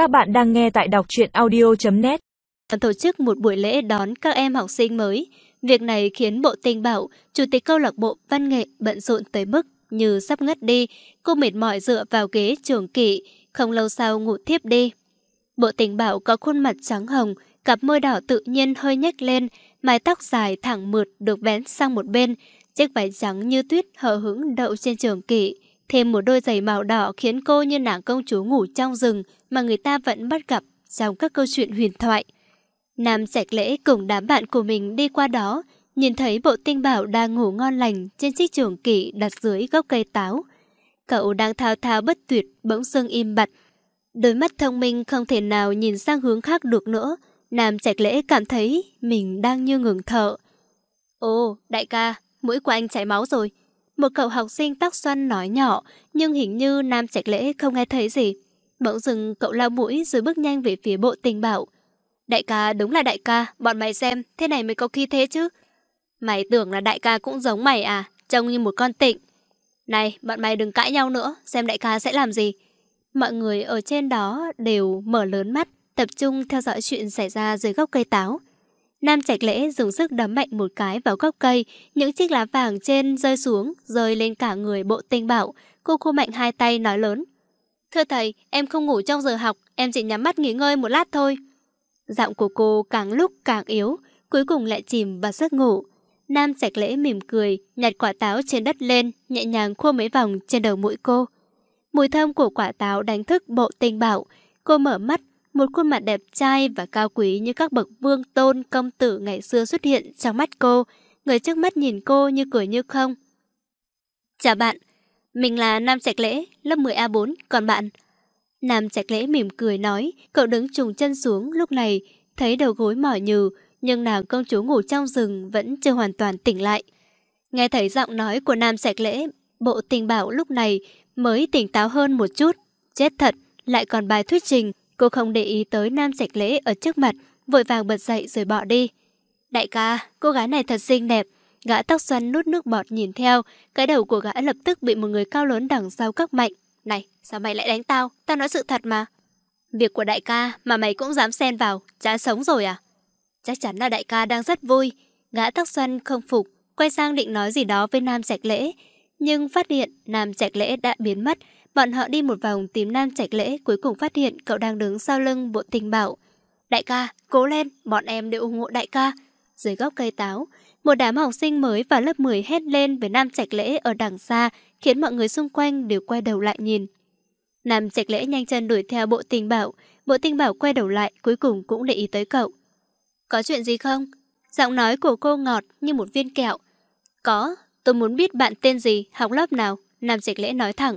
Các bạn đang nghe tại đọc truyện audio.net Tổ chức một buổi lễ đón các em học sinh mới. Việc này khiến bộ tình bảo, chủ tịch câu lạc bộ văn nghệ bận rộn tới mức như sắp ngất đi. Cô mệt mỏi dựa vào ghế trường kỵ, không lâu sau ngủ thiếp đi. Bộ tình bảo có khuôn mặt trắng hồng, cặp môi đỏ tự nhiên hơi nhếch lên, mái tóc dài thẳng mượt được vén sang một bên, chiếc váy trắng như tuyết hở hững đậu trên trường kỵ. Thêm một đôi giày màu đỏ khiến cô như nàng công chúa ngủ trong rừng mà người ta vẫn bắt gặp trong các câu chuyện huyền thoại. Nam sạch lễ cùng đám bạn của mình đi qua đó, nhìn thấy bộ tinh bảo đang ngủ ngon lành trên chiếc trường kỷ đặt dưới gốc cây táo. Cậu đang thao thao bất tuyệt, bỗng dưng im bặt. Đôi mắt thông minh không thể nào nhìn sang hướng khác được nữa. Nam trạch lễ cảm thấy mình đang như ngừng thở. Ồ, đại ca, mũi của anh chảy máu rồi. Một cậu học sinh tóc xoăn nói nhỏ, nhưng hình như Nam Trạch Lễ không nghe thấy gì. Bỗng dừng cậu lao mũi rồi bước nhanh về phía bộ tình bảo. Đại ca đúng là đại ca, bọn mày xem, thế này mới có khi thế chứ. Mày tưởng là đại ca cũng giống mày à, trông như một con tịnh. Này, bọn mày đừng cãi nhau nữa, xem đại ca sẽ làm gì. Mọi người ở trên đó đều mở lớn mắt, tập trung theo dõi chuyện xảy ra dưới gốc cây táo. Nam Trạch Lễ dùng sức đấm mạnh một cái vào gốc cây, những chiếc lá vàng trên rơi xuống, rơi lên cả người bộ tinh bảo. Cô khô mạnh hai tay nói lớn. Thưa thầy, em không ngủ trong giờ học, em chỉ nhắm mắt nghỉ ngơi một lát thôi. Giọng của cô càng lúc càng yếu, cuối cùng lại chìm vào giấc ngủ. Nam Trạch Lễ mỉm cười, nhặt quả táo trên đất lên, nhẹ nhàng khua mấy vòng trên đầu mũi cô. Mùi thơm của quả táo đánh thức bộ tinh bảo. Cô mở mắt, một khuôn mặt đẹp trai và cao quý như các bậc vương tôn công tử ngày xưa xuất hiện trong mắt cô. Người trước mắt nhìn cô như cười như không. Chào bạn, mình là Nam Trạch Lễ, lớp 10A4, còn bạn? Nam Trạch Lễ mỉm cười nói, cậu đứng trùng chân xuống lúc này, thấy đầu gối mỏi nhừ, nhưng nàng công chúa ngủ trong rừng vẫn chưa hoàn toàn tỉnh lại. Nghe thấy giọng nói của Nam Trạch Lễ, bộ tình bảo lúc này mới tỉnh táo hơn một chút. Chết thật, lại còn bài thuyết trình, Cô không để ý tới nam sạch lễ ở trước mặt, vội vàng bật dậy rồi bỏ đi. Đại ca, cô gái này thật xinh đẹp. Gã tóc xoăn nút nước bọt nhìn theo, cái đầu của gã lập tức bị một người cao lớn đằng sau cóc mạnh. Này, sao mày lại đánh tao? Tao nói sự thật mà. Việc của đại ca mà mày cũng dám xen vào, chán sống rồi à? Chắc chắn là đại ca đang rất vui. Gã tóc xoăn không phục, quay sang định nói gì đó với nam sạch lễ. Nhưng phát hiện nam sạch lễ đã biến mất, Bọn họ đi một vòng tìm Nam Trạch Lễ, cuối cùng phát hiện cậu đang đứng sau lưng bộ tình bảo. Đại ca, cố lên, bọn em đều ủng hộ đại ca. Dưới gốc cây táo, một đám học sinh mới vào lớp 10 hét lên với Nam Trạch Lễ ở đằng xa, khiến mọi người xung quanh đều quay đầu lại nhìn. Nam Trạch Lễ nhanh chân đuổi theo bộ tình bảo, bộ tình bảo quay đầu lại cuối cùng cũng để ý tới cậu. Có chuyện gì không? Giọng nói của cô ngọt như một viên kẹo. Có, tôi muốn biết bạn tên gì, học lớp nào, Nam Trạch Lễ nói thẳng.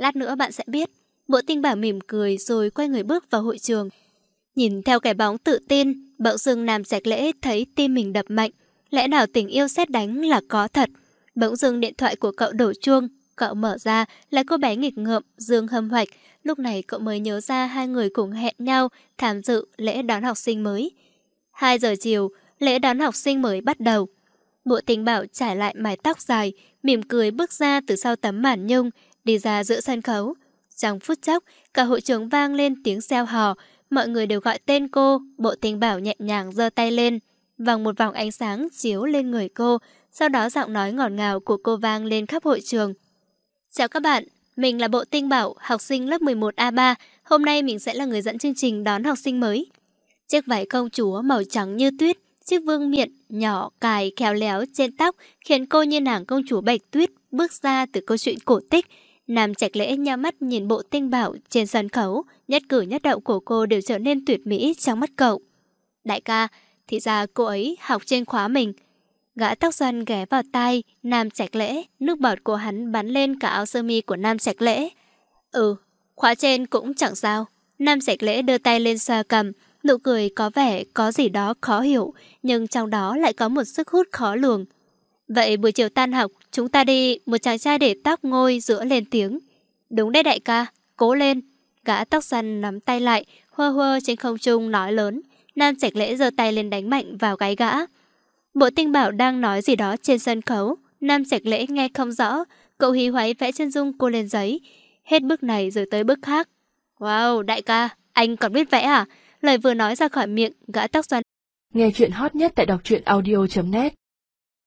Lát nữa bạn sẽ biết. Bộ tinh bảo mỉm cười rồi quay người bước vào hội trường. Nhìn theo cái bóng tự tin, bỗng dưng Nam Trạch Lễ thấy tim mình đập mạnh. Lẽ nào tình yêu xét đánh là có thật? Bỗng dưng điện thoại của cậu đổ chuông. Cậu mở ra là cô bé nghịch ngợm, Dương Hâm Hoạch. Lúc này cậu mới nhớ ra hai người cùng hẹn nhau tham dự lễ đón học sinh mới. 2 giờ chiều, lễ đón học sinh mới bắt đầu. Bộ tình bảo trải lại mái tóc dài, mỉm cười bước ra từ sau tấm màn nhung, đi ra giữa sân khấu. Trong phút chốc, cả hội trường vang lên tiếng reo hò, mọi người đều gọi tên cô, bộ tình bảo nhẹ nhàng giơ tay lên. Vòng một vòng ánh sáng chiếu lên người cô, sau đó giọng nói ngọt ngào của cô vang lên khắp hội trường. Chào các bạn, mình là Bộ Tinh Bảo, học sinh lớp 11A3. Hôm nay mình sẽ là người dẫn chương trình đón học sinh mới. Chiếc váy công chúa màu trắng như tuyết, chiếc vương miện nhỏ cài khéo léo trên tóc khiến cô như nàng công chúa Bạch Tuyết bước ra từ câu chuyện cổ tích. Nam Trạch Lễ nhắm mắt nhìn bộ tinh bảo trên sân khấu, nhất cử nhất động của cô đều trở nên tuyệt mỹ trong mắt cậu. Đại ca, thì ra cô ấy học trên khóa mình. Gã tóc xoăn ghé vào tay Nam Trạch Lễ, nước bọt của hắn bắn lên cả áo sơ mi của Nam Trạch Lễ. Ừ, khóa trên cũng chẳng sao. Nam Trạch Lễ đưa tay lên xoa cầm, nụ cười có vẻ có gì đó khó hiểu, nhưng trong đó lại có một sức hút khó lường. Vậy buổi chiều tan học, chúng ta đi, một chàng trai để tóc ngôi giữa lên tiếng. Đúng đấy đại ca, cố lên. Gã tóc xanh nắm tay lại, hơ hơ trên không trung nói lớn. Nam Trạch Lễ giơ tay lên đánh mạnh vào gáy gã. Bộ tinh bảo đang nói gì đó trên sân khấu. Nam Trạch Lễ nghe không rõ, cậu hí hoáy vẽ chân dung cô lên giấy. Hết bước này rồi tới bước khác. Wow, đại ca, Anh còn biết vẽ à? Lời vừa nói ra khỏi miệng, gã tóc xoăn. Nghe chuyện hot nhất tại đọc truyện audio.net